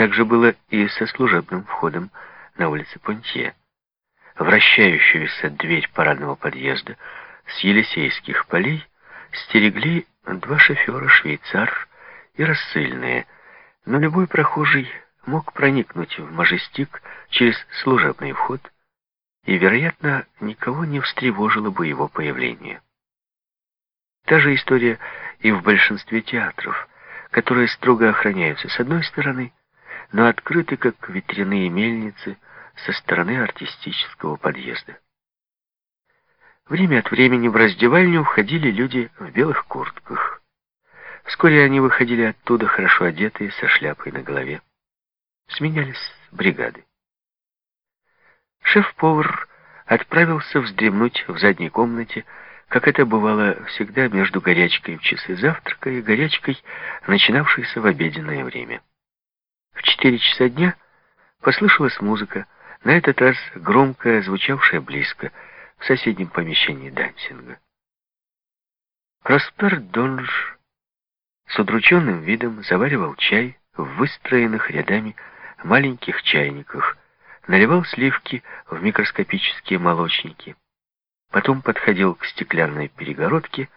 Так же было и со служебным входом на улице Понтье. Вращающуюся дверь парадного подъезда с Елисейских полей стерегли два шофера, швейцар и рассыльные, но любой прохожий мог проникнуть в Мажестик через служебный вход, и, вероятно, никого не встревожило бы его появление. Та же история и в большинстве театров, которые строго охраняются с одной стороны, но открыты как ветряные мельницы со стороны артистического подъезда. Время от времени в раздевальню входили люди в белых куртках. Вскоре они выходили оттуда хорошо одетые, со шляпой на голове. Сменялись бригады. Шеф-повар отправился вздремнуть в задней комнате, как это бывало всегда между горячкой в часы завтрака и горячкой, начинавшейся в обеденное время. Четыре часа дня послышалась музыка, на этот раз громкая, звучавшая близко, в соседнем помещении дансинга. Проспер Донж с удрученным видом заваривал чай в выстроенных рядами маленьких чайниках, наливал сливки в микроскопические молочники, потом подходил к стеклянной перегородке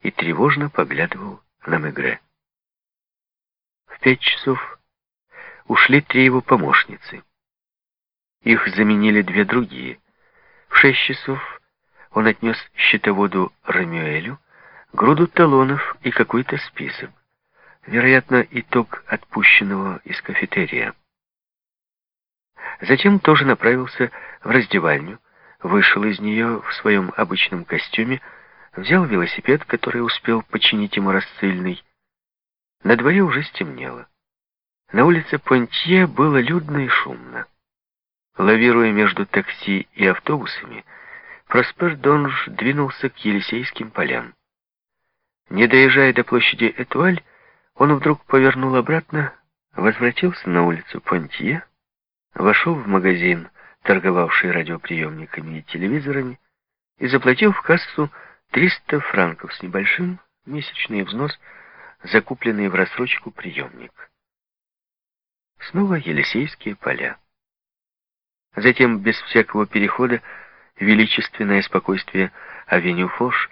и тревожно поглядывал на Мегре. В пять часов ушли три его помощницы. Их заменили две другие. В шесть часов он отнес счетоводу Рамюэлю груду талонов и какой-то список. Вероятно, итог отпущенного из кафетерия. Затем тоже направился в раздевальню, вышел из нее в своем обычном костюме, взял велосипед, который успел починить ему рассыльный. На дворе уже стемнело. На улице Понтье было людно и шумно. Лавируя между такси и автобусами, Проспер Донж двинулся к Елисейским полям. Не доезжая до площади Этуаль, он вдруг повернул обратно, возвратился на улицу Понтье, вошел в магазин, торговавший радиоприемниками и телевизорами, и заплатил в кассу 300 франков с небольшим, месячный взнос, закупленный в рассрочку приемник. Снова Елисейские поля. Затем, без всякого перехода, величественное спокойствие авеню Фош,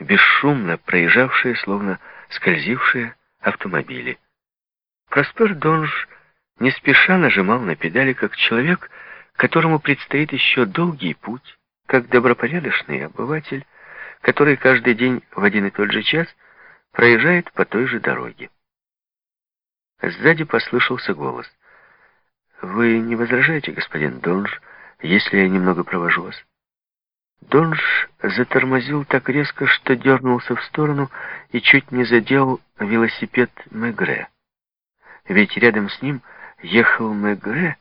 бесшумно проезжавшие, словно скользившие автомобили. Проспер Донж не спеша нажимал на педали, как человек, которому предстоит еще долгий путь, как добропорядочный обыватель, который каждый день в один и тот же час проезжает по той же дороге. Сзади послышался голос. «Вы не возражаете, господин Донж, если я немного провожу вас?» Донж затормозил так резко, что дернулся в сторону и чуть не задел велосипед Мегре. Ведь рядом с ним ехал Мегре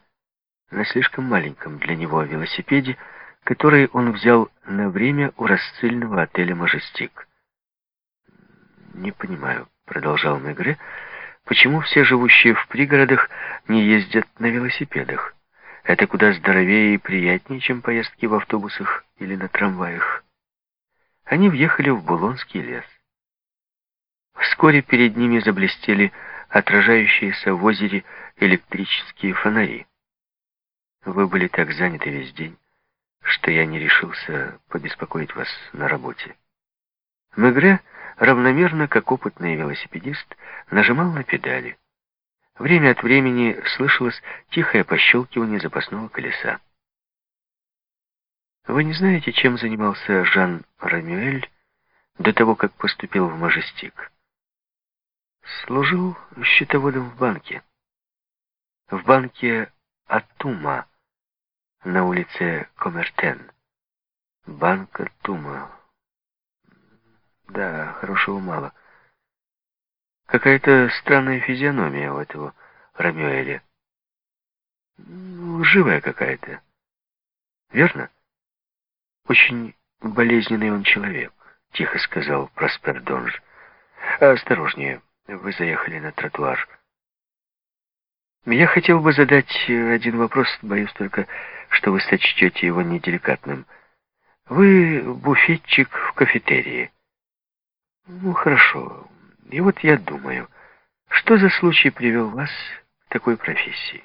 на слишком маленьком для него велосипеде, который он взял на время у рассыльного отеля «Мажестик». «Не понимаю», — продолжал Мегре, — «почему все живущие в пригородах не ездят на велосипедах? Это куда здоровее и приятнее, чем поездки в автобусах или на трамваях». Они въехали в Булонский лес. Вскоре перед ними заблестели отражающиеся в озере электрические фонари. Вы были так заняты весь день, что я не решился побеспокоить вас на работе. Мегре равномерно, как опытный велосипедист, нажимал на педали. Время от времени слышалось тихое пощелкивание запасного колеса. Вы не знаете, чем занимался Жан Рамюэль до того, как поступил в Мажестик? Служил счетоводом в банке. В банке Атума на улице Комертен. Банк Атума. Да, хорошего мало. Какая-то странная физиономия у этого Рамюэля. Живая какая-то. Верно? Очень болезненный он человек, тихо сказал Проспер Донж. Осторожнее. Вы заехали на тротуар. Я хотел бы задать один вопрос, боюсь только, что вы сочтете его неделикатным. Вы буфетчик в кафетерии. Ну, хорошо. И вот я думаю, что за случай привел вас такой профессии.